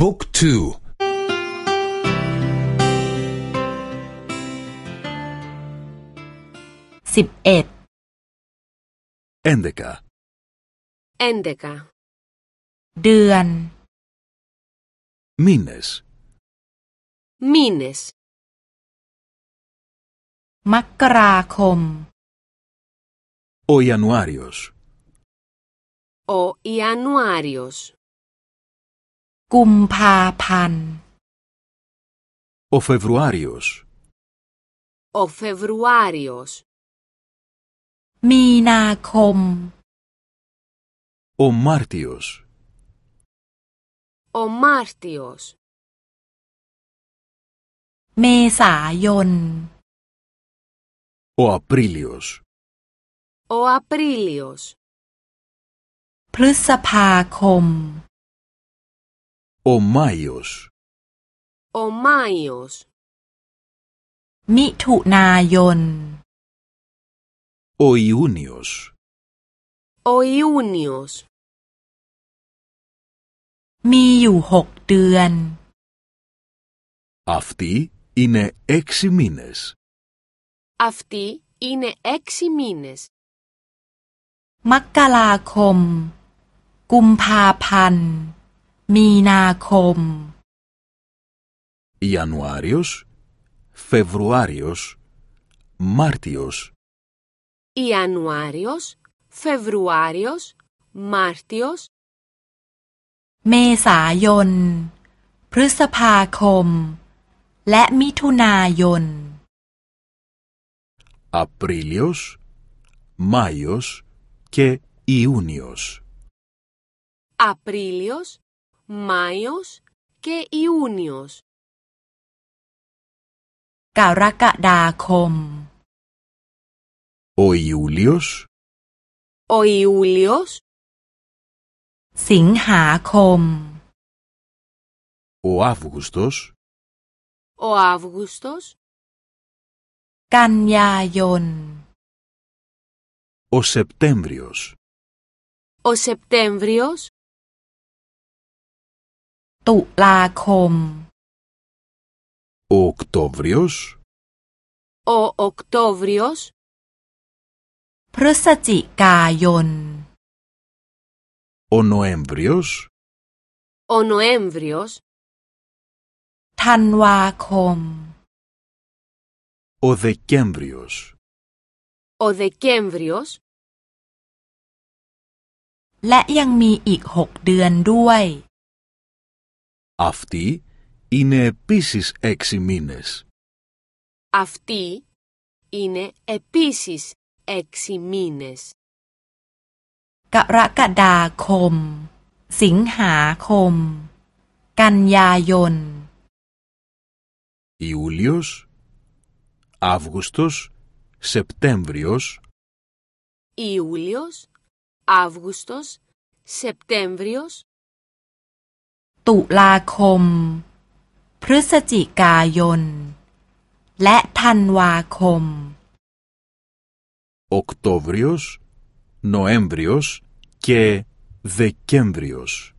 บุ๊กทู สิบเอ็ด έντεκα, 11. เดือน μήνες, Μήνες. มกราคม ο Ιανουάριος, Ο Ιανουάριος. กุมภาพันธ์ ο Φεβρουάριος, Ο Φεβρουάριος. มีนาคม ο Μάρτιος, Ο Μάρτιος. เมษายน ο Απρίλιος, Ο Απρίλιος. พฤษภาคม ο Μάιος, Ο Μάιος. มิถุนายน ο Ιούνιος, Ο Ιούνιος. มีอยู่หกเดือน αυτοί είναι έξι μήνες. Αυτοί είναι έξι μήνες. มกราค ม กุมภาพันธ์ มีนาคม Ιανουάριος, Φεβρουάριος, Μάρτιος, Ιανουάριος, Φεβρουάριος, Μάρτιος, เมษายน พฤษภาคม และมิถุนายน Απρίλιος, Μάιος και Ιούνιος. Απρίλιος, Μάιος και Ιούνιος. กรกฎาคม Ο Ιούλιος, Ο Ιούλιος, สิงหาคม ο Αύγουστος, ο Αύγουστος, กันยายน ο Σεπτέμβριος, ο Σεπτέμβριος, ตุลาคม ο Οκτώβριος, ο Οκτώβριος, พฤศจิกายน ο Νοέμβριος, ο Νοέμβριος, ธันวาคม ο Δεκέμβριος, ο Δεκέμβριος และยังมีอีกหกเดือนด้วย Αυτοί είναι επίσης έξι μήνες. Αυτοί είναι επίσης έξι μήνες. กรกฎาคม สิงหาคม กันยายน Ιούλιος, Αύγουστος, Σεπτέμβριος, Ιούλιος, Αύγουστος, Σεπτέμβριος, ตุลาคม พฤศจิกายน และธันวาคม Οκτώβριος, Νοέμβριος και Δεκέμβριος.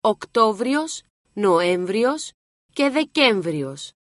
Οκτώβριος, Νοέμβριος και Δεκέμβριος.